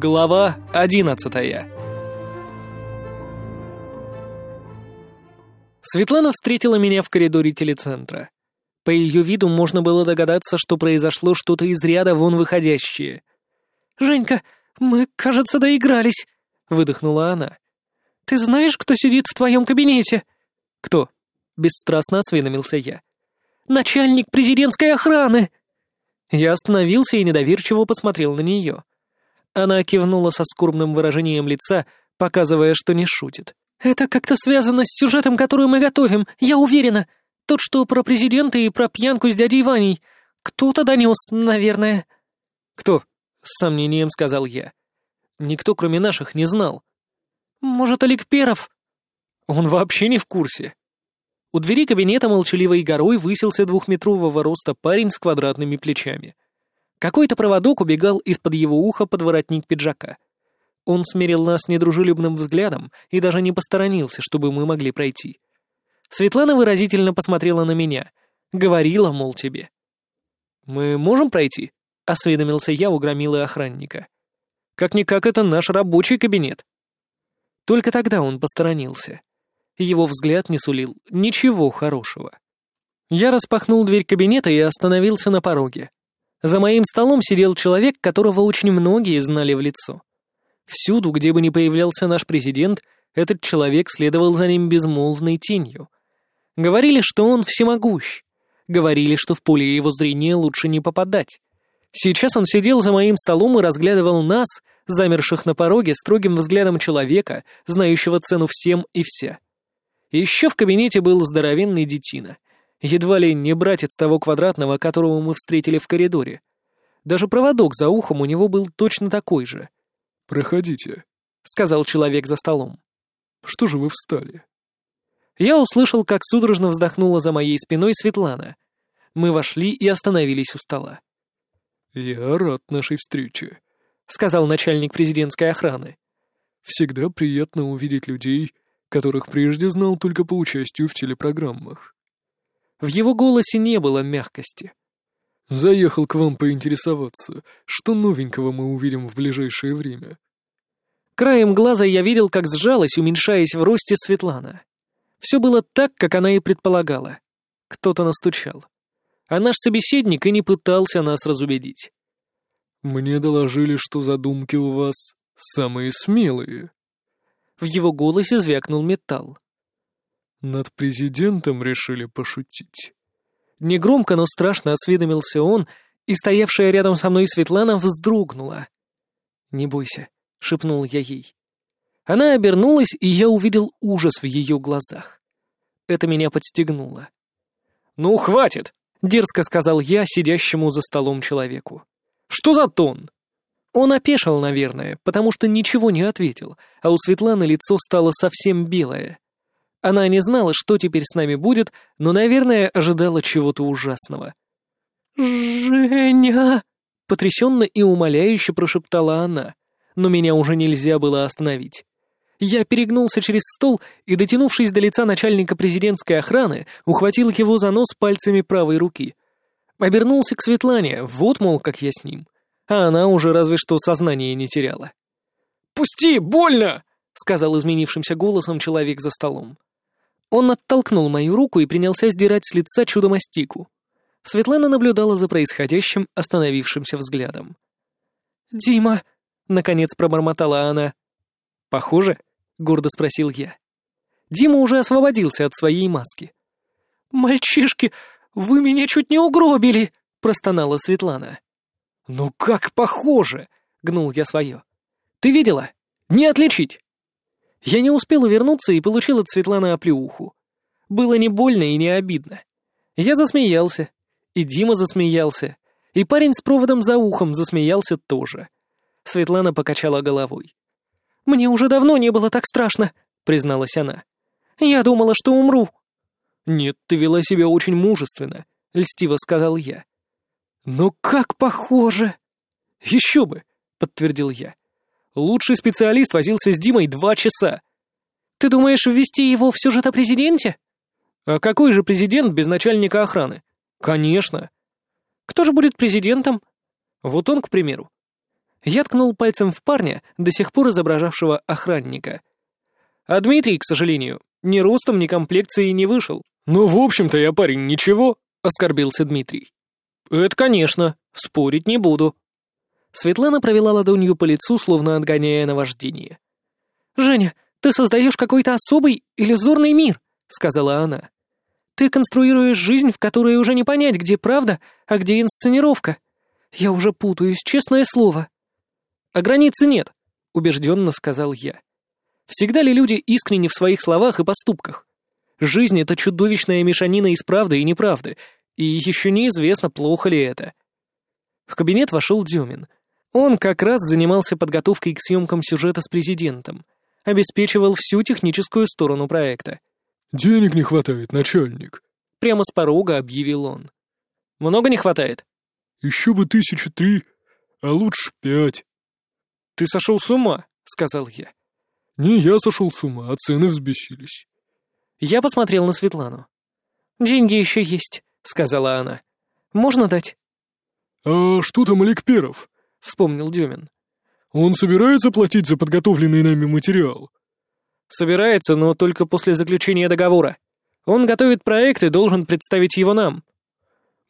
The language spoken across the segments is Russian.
Глава одиннадцатая Светлана встретила меня в коридоре телецентра. По ее виду можно было догадаться, что произошло что-то из ряда вон выходящее. «Женька, мы, кажется, доигрались», — выдохнула она. «Ты знаешь, кто сидит в твоем кабинете?» «Кто?» — бесстрастно осведомился я. «Начальник президентской охраны!» Я остановился и недоверчиво посмотрел на нее. Она кивнула со скорбным выражением лица, показывая, что не шутит. «Это как-то связано с сюжетом, который мы готовим, я уверена. Тот, что про президента и про пьянку с дядей Ваней. Кто-то донес, наверное». «Кто?» — с сомнением сказал я. «Никто, кроме наших, не знал». «Может, Олег Перов?» «Он вообще не в курсе». У двери кабинета молчаливой горой высился двухметрового роста парень с квадратными плечами. Какой-то проводок убегал из-под его уха под воротник пиджака. Он смерил нас недружелюбным взглядом и даже не посторонился, чтобы мы могли пройти. Светлана выразительно посмотрела на меня. Говорила, мол, тебе. «Мы можем пройти?» — осведомился я у громилы охранника. «Как-никак это наш рабочий кабинет». Только тогда он посторонился. Его взгляд не сулил ничего хорошего. Я распахнул дверь кабинета и остановился на пороге. За моим столом сидел человек, которого очень многие знали в лицо. Всюду, где бы ни появлялся наш президент, этот человек следовал за ним безмолвной тенью. Говорили, что он всемогущ. Говорили, что в поле его зрения лучше не попадать. Сейчас он сидел за моим столом и разглядывал нас, замерших на пороге, строгим взглядом человека, знающего цену всем и вся. Еще в кабинете был здоровенный детина. Едва ли не братец того квадратного, которого мы встретили в коридоре. Даже проводок за ухом у него был точно такой же. «Проходите», — сказал человек за столом. «Что же вы встали?» Я услышал, как судорожно вздохнула за моей спиной Светлана. Мы вошли и остановились у стола. «Я рад нашей встрече», — сказал начальник президентской охраны. «Всегда приятно увидеть людей, которых прежде знал только по участию в телепрограммах. В его голосе не было мягкости. «Заехал к вам поинтересоваться, что новенького мы увидим в ближайшее время». Краем глаза я видел, как сжалась, уменьшаясь в росте Светлана. Все было так, как она и предполагала. Кто-то настучал. А наш собеседник и не пытался нас разубедить. «Мне доложили, что задумки у вас самые смелые», в его голосе звякнул металл. «Над президентом решили пошутить». Негромко, но страшно осведомился он, и стоявшая рядом со мной Светлана вздрогнула. «Не бойся», — шепнул я ей. Она обернулась, и я увидел ужас в ее глазах. Это меня подстегнуло. «Ну, хватит!» — дерзко сказал я сидящему за столом человеку. «Что за тон?» Он опешил, наверное, потому что ничего не ответил, а у Светланы лицо стало совсем белое. Она не знала, что теперь с нами будет, но, наверное, ожидала чего-то ужасного. «Женя!» — потрясенно и умоляюще прошептала она, но меня уже нельзя было остановить. Я перегнулся через стол и, дотянувшись до лица начальника президентской охраны, ухватил его за нос пальцами правой руки. Обернулся к Светлане, вот, мол, как я с ним — а она уже разве что сознание не теряла. «Пусти, больно!» — сказал изменившимся голосом человек за столом. Он оттолкнул мою руку и принялся сдирать с лица чудо-мастику. Светлана наблюдала за происходящим остановившимся взглядом. «Дима!» — наконец пробормотала она. «Похоже?» — гордо спросил я. Дима уже освободился от своей маски. «Мальчишки, вы меня чуть не угробили!» — простонала Светлана. «Ну как похоже!» — гнул я свое. «Ты видела? Не отличить!» Я не успел увернуться и получил от Светланы оплеуху. Было не больно и не обидно. Я засмеялся, и Дима засмеялся, и парень с проводом за ухом засмеялся тоже. Светлана покачала головой. «Мне уже давно не было так страшно», — призналась она. «Я думала, что умру». «Нет, ты вела себя очень мужественно», — льстиво сказал я. «Ну как похоже!» «Еще бы!» — подтвердил я. «Лучший специалист возился с Димой два часа». «Ты думаешь ввести его в сюжет о президенте?» «А какой же президент без начальника охраны?» «Конечно!» «Кто же будет президентом?» «Вот он, к примеру». Я ткнул пальцем в парня, до сих пор изображавшего охранника. А Дмитрий, к сожалению, ни ростом, ни комплекцией не вышел. «Ну, в общем-то, я парень ничего», — оскорбился Дмитрий. «Это, конечно, спорить не буду». Светлана провела ладонью по лицу, словно отгоняя наваждение. «Женя, ты создаешь какой-то особый, иллюзорный мир», — сказала она. «Ты конструируешь жизнь, в которой уже не понять, где правда, а где инсценировка. Я уже путаюсь, честное слово». «А границы нет», — убежденно сказал я. «Всегда ли люди искренни в своих словах и поступках? Жизнь — это чудовищная мешанина из правды и неправды, и еще неизвестно, плохо ли это». В кабинет вошел Дюмин. Он как раз занимался подготовкой к съемкам сюжета с президентом, обеспечивал всю техническую сторону проекта. «Денег не хватает, начальник», — прямо с порога объявил он. «Много не хватает?» «Еще бы тысячи три, а лучше пять». «Ты сошел с ума», — сказал я. «Не я сошел с ума, а цены взбесились». Я посмотрел на Светлану. «Деньги еще есть», — сказала она. «Можно дать?» «А что там Олег Перов?» — вспомнил Дюмин. «Он собирается платить за подготовленный нами материал?» «Собирается, но только после заключения договора. Он готовит проект и должен представить его нам».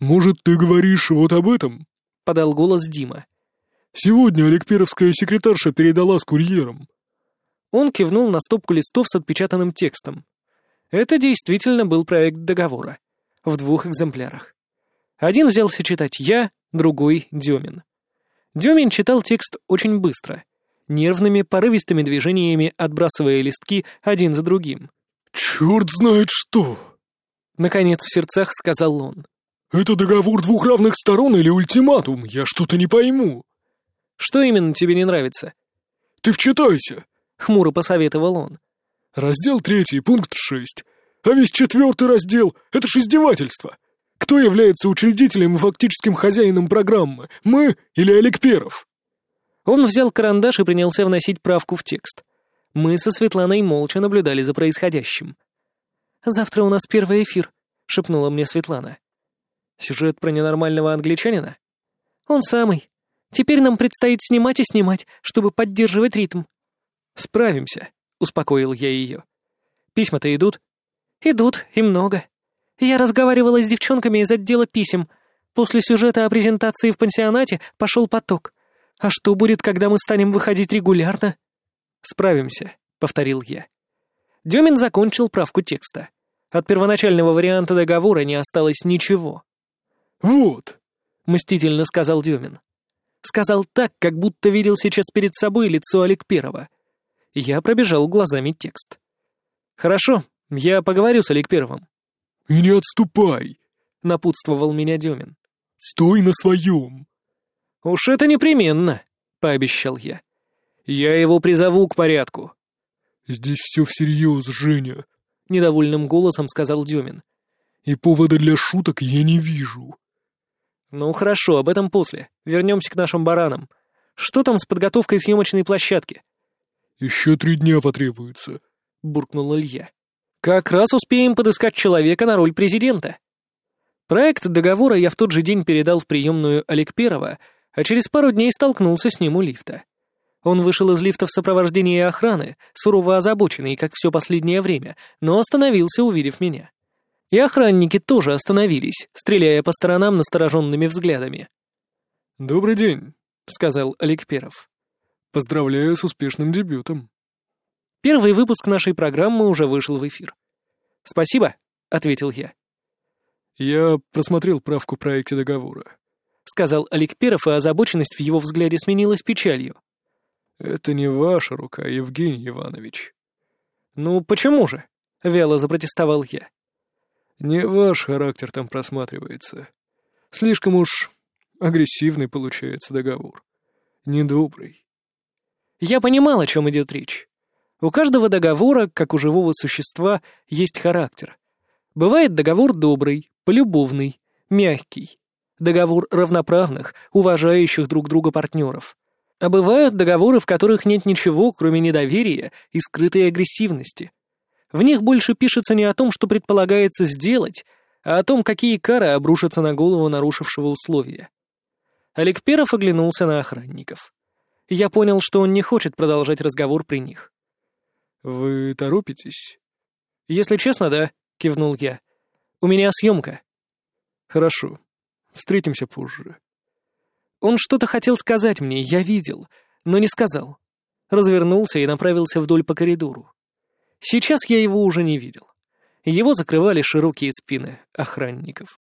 «Может, ты говоришь вот об этом?» — подал голос Дима. Сегодня Олегперовская секретарша передала с курьером». Он кивнул на стопку листов с отпечатанным текстом. Это действительно был проект договора. В двух экземплярах. Один взялся читать я, другой — Демин. Демин читал текст очень быстро, нервными, порывистыми движениями отбрасывая листки один за другим. «Черт знает что!» Наконец в сердцах сказал он. «Это договор двух равных сторон или ультиматум? Я что-то не пойму». Что именно тебе не нравится?» «Ты вчитайся», — хмуро посоветовал он. «Раздел третий, пункт шесть. А весь четвертый раздел — это ж издевательство. Кто является учредителем и фактическим хозяином программы, мы или Олег Перов?» Он взял карандаш и принялся вносить правку в текст. Мы со Светланой молча наблюдали за происходящим. «Завтра у нас первый эфир», — шепнула мне Светлана. «Сюжет про ненормального англичанина?» «Он самый. Теперь нам предстоит снимать и снимать, чтобы поддерживать ритм». «Справимся», — успокоил я ее. «Письма-то идут?» «Идут, и много. Я разговаривала с девчонками из отдела писем. После сюжета о презентации в пансионате пошел поток. А что будет, когда мы станем выходить регулярно?» «Справимся», — повторил я. Демин закончил правку текста. От первоначального варианта договора не осталось ничего. «Вот», — мстительно сказал Демин. Сказал так, как будто видел сейчас перед собой лицо Олег Первого. Я пробежал глазами текст. «Хорошо, я поговорю с Олег Первым». «И не отступай», — напутствовал меня Демин. «Стой на своем». «Уж это непременно», — пообещал я. «Я его призову к порядку». «Здесь все всерьез, Женя», — недовольным голосом сказал Демин. «И повода для шуток я не вижу». «Ну хорошо, об этом после. Вернемся к нашим баранам. Что там с подготовкой съемочной площадки?» «Еще три дня потребуется», — буркнул Илья. «Как раз успеем подыскать человека на роль президента». Проект договора я в тот же день передал в приемную Олег Перова, а через пару дней столкнулся с ним у лифта. Он вышел из лифта в сопровождении охраны, сурово озабоченный, как все последнее время, но остановился, увидев меня. И охранники тоже остановились, стреляя по сторонам настороженными взглядами. «Добрый день», — сказал Олег Перов. «Поздравляю с успешным дебютом». Первый выпуск нашей программы уже вышел в эфир. «Спасибо», — ответил я. «Я просмотрел правку в проекте договора», — сказал Олег Перов, и озабоченность в его взгляде сменилась печалью. «Это не ваша рука, Евгений Иванович». «Ну, почему же?» — вяло запротестовал я. Не ваш характер там просматривается. Слишком уж агрессивный получается договор. Недобрый. Я понимал, о чем идет речь. У каждого договора, как у живого существа, есть характер. Бывает договор добрый, полюбовный, мягкий. Договор равноправных, уважающих друг друга партнеров. А бывают договоры, в которых нет ничего, кроме недоверия и скрытой агрессивности. В них больше пишется не о том, что предполагается сделать, а о том, какие кары обрушатся на голову нарушившего условия. Олег Перов оглянулся на охранников. Я понял, что он не хочет продолжать разговор при них. «Вы торопитесь?» «Если честно, да», — кивнул я. «У меня съемка». «Хорошо. Встретимся позже». Он что-то хотел сказать мне, я видел, но не сказал. Развернулся и направился вдоль по коридору. Сейчас я его уже не видел. Его закрывали широкие спины охранников.